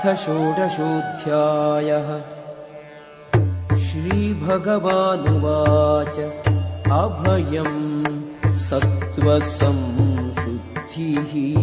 अथ षोडशोऽध्यायः। श्रीभगवानुवाच अभयम् सत्त्वसंशुद्धिः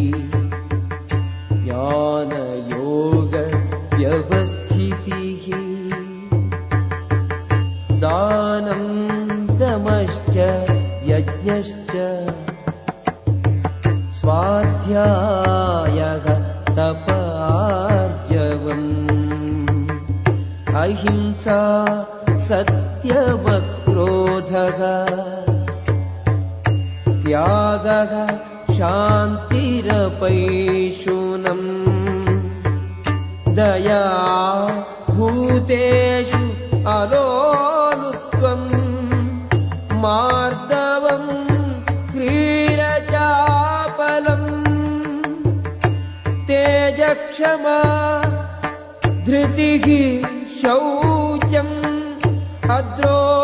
शान्तिरपैशुनम् दया भूतेषु अलोलुत्वम् मार्दवम् क्रीरचापलम् तेजक्षमा धृतिः शौचम् अद्रोगो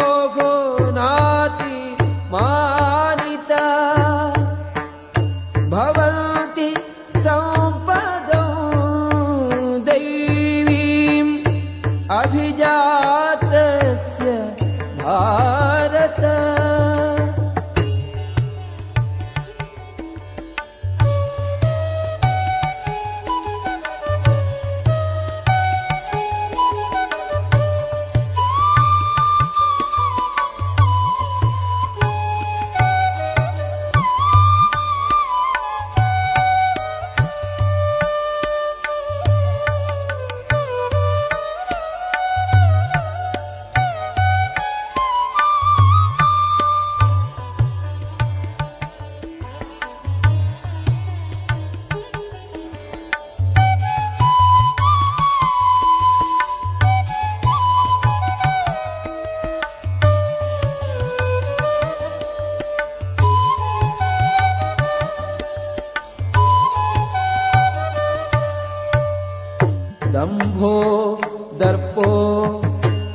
दर्पो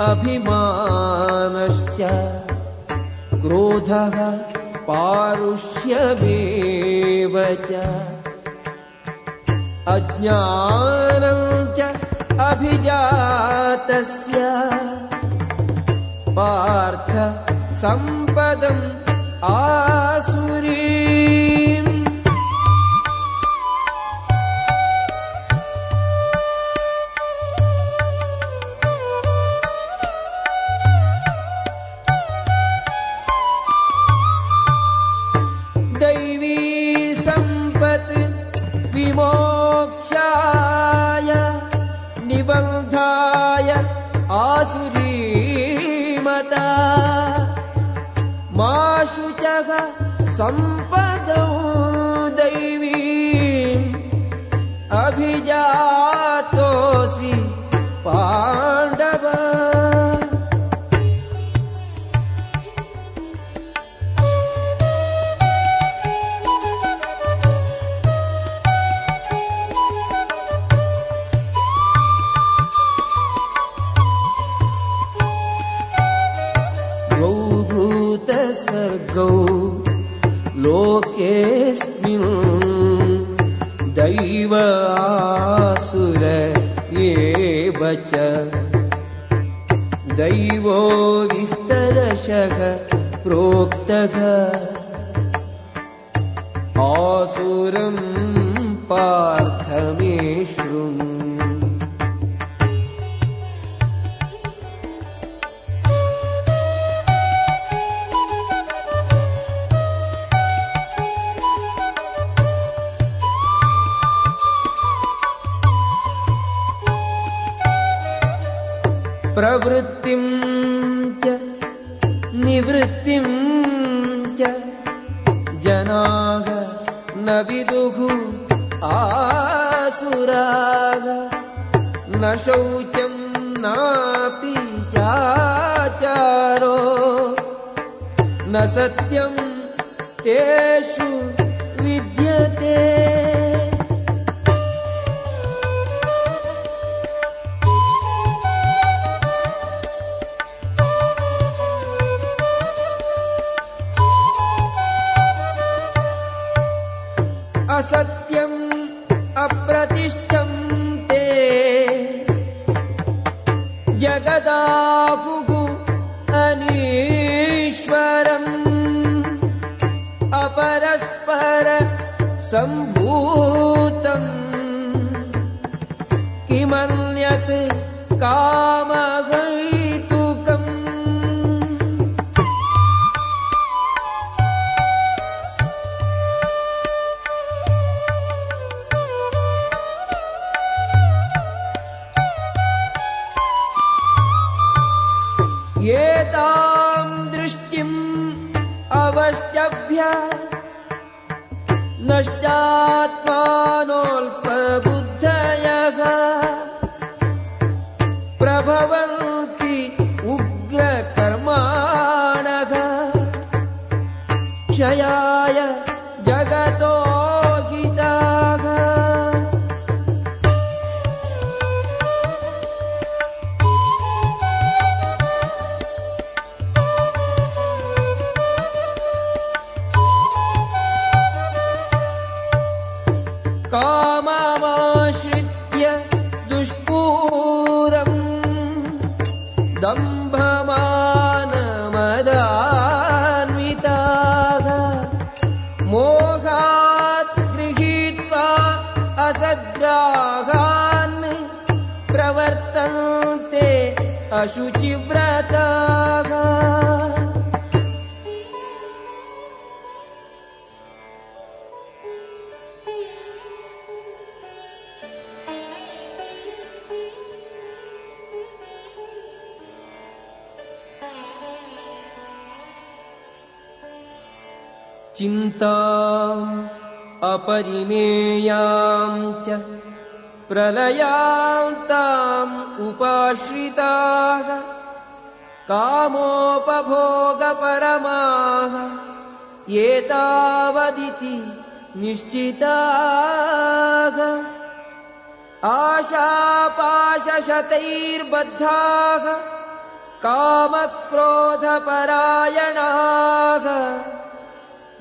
अभिमानश्च क्रोधः पारुष्यमेव च। अज्ञानम् च अभिजातस्य। पार्थ सम्पदम् आसुरीम् प्रोक्तः आसुरम् पार्थ मे जनाः न विदुः आसुराः न शौचम् नापि चाचारो। न सत्यम् तेषु असत्यम् अप्रतिष्ठम् नष्टात्मानोऽल्पबुद्धयः असद्ग्राहान् प्रवर्तन्ते अशुचिव्रताः। चिन्ताम् अपरिमेयाम् च प्रलयान्ताम् उपाश्रिताः कामोपभोगपरमाः एतावदिति निश्चिताः। आशापाशशतैर्बद्धाः कामक्रोधपरायणाः।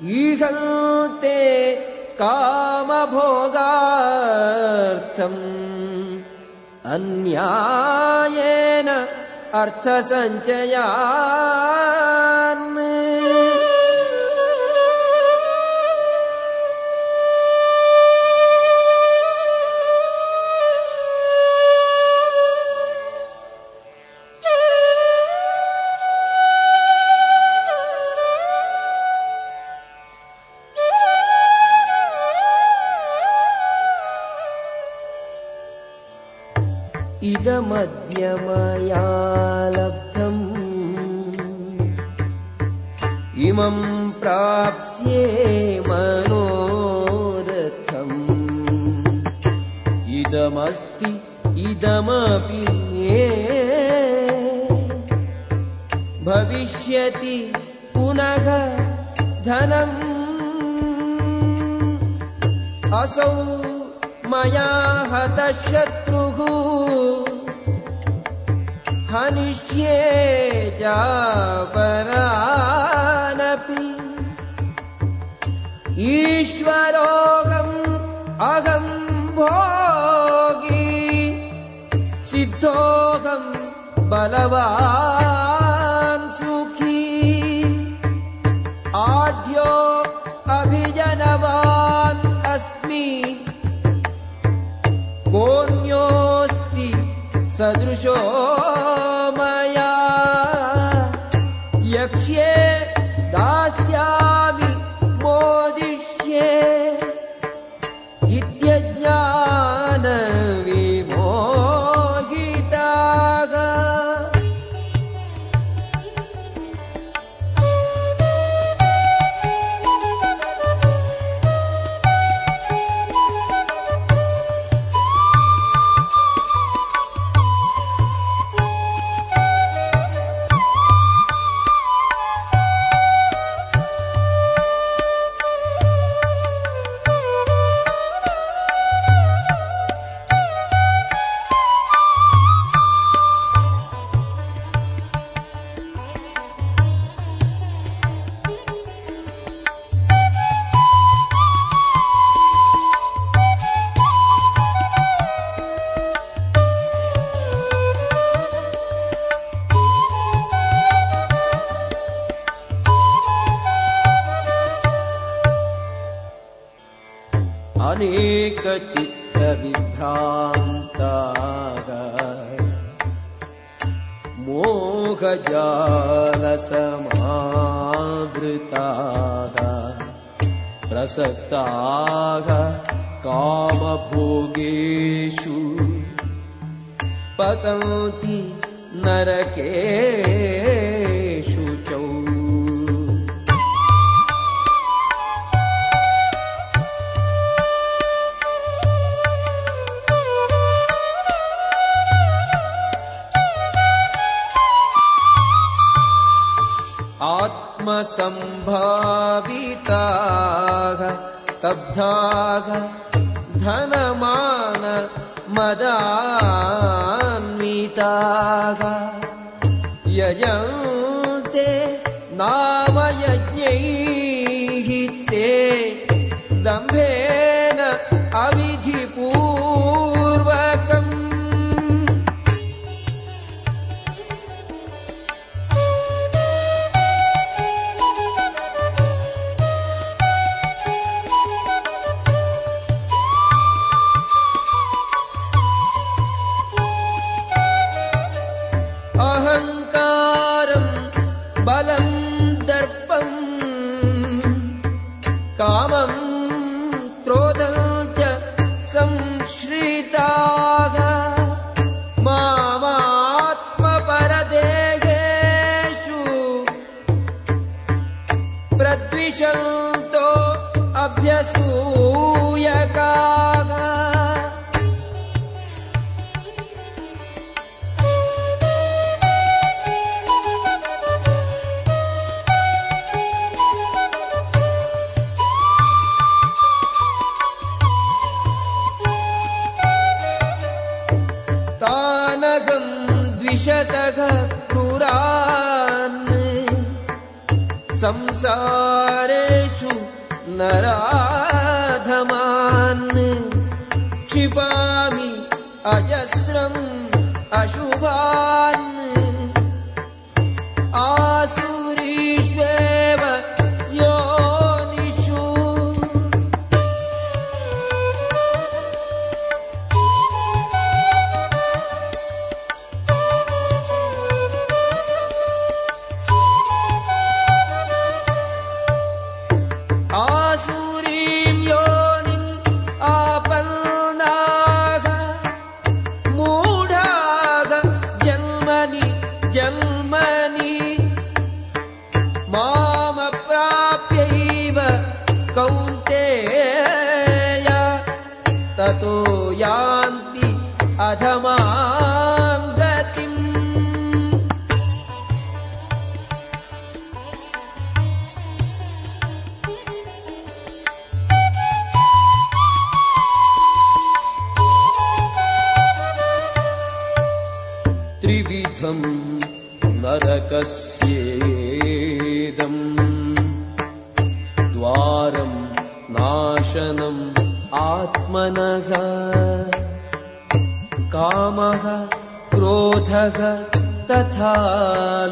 ईहन्ते कामभोगार्थम्। अन्यायेन अर्थसञ्चयान् इदमद्य मया लब्धम् इमम् प्राप्स्ये मनोरथम्। इदमस्ति इदमपि भविष्यति पुनः धनम्। असौ मया हतः शत्रुः हनिष्ये चापरानपि ईश्वरोऽहम् अहम् भोगी सिद्धोऽहम् बलवान् सदृशो मया यक्ष्ये दास्यामि अनेकचित्तविभ्रान्ताः मोहजालसमावृताः प्रसक्ताः कामभोगेषु। पतन्ति नरकेषु आत्मसम्भाविताः स्तब्धाः धनमान मदान्विताः। यजन्ते नामयज्ञैः ते दम्भेन अविधिपूर्वकम् संश्रिताः द्विषतः क्रूरान् संसारेषु नराधमान् क्षिपामि अजस्रम् अशुभान्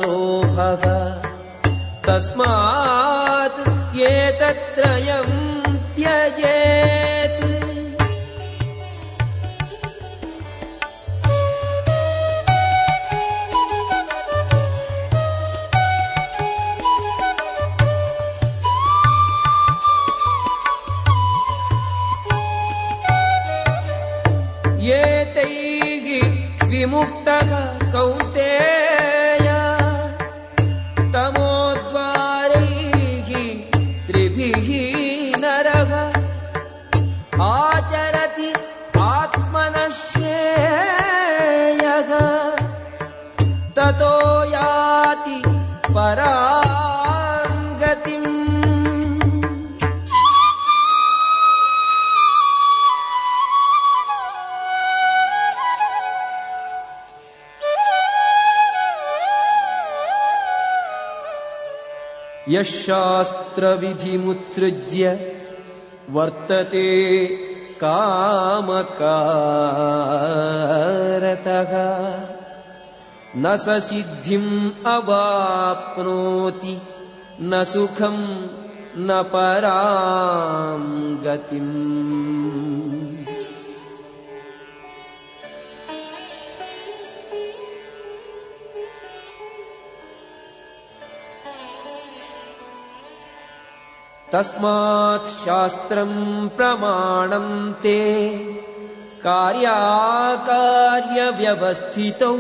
लोभः तस्मात् एतत्त्रयम् त्यजेत् तमोद्वारैः त्रिभिः शास्त्रविधिमुत्सृज्य वर्तते कामकारतः। न स सिद्धिम् अवाप्नोति न सुखम् न परां गतिम् तस्मात् शास्त्रम् प्रमाणम् ते कार्याकार्यव्यवस्थितौ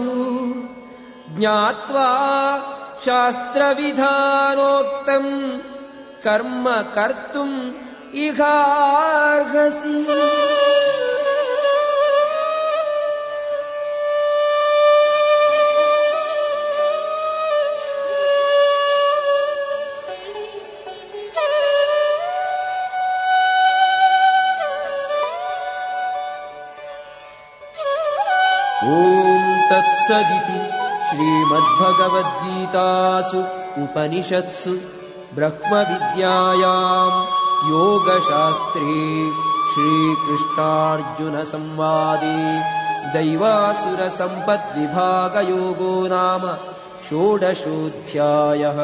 ज्ञात्वा शास्त्रविधानोक्तम् कर्म कर्तुम् इहार्हसि तत्सदिति श्रीमद्भगवद्गीतासु उपनिषत्सु ब्रह्मविद्यायाम् योगशास्त्रे श्रीकृष्णार्जुनसंवादे दैवासुरसम्पद्विभागयोगो नाम षोडशोऽध्यायः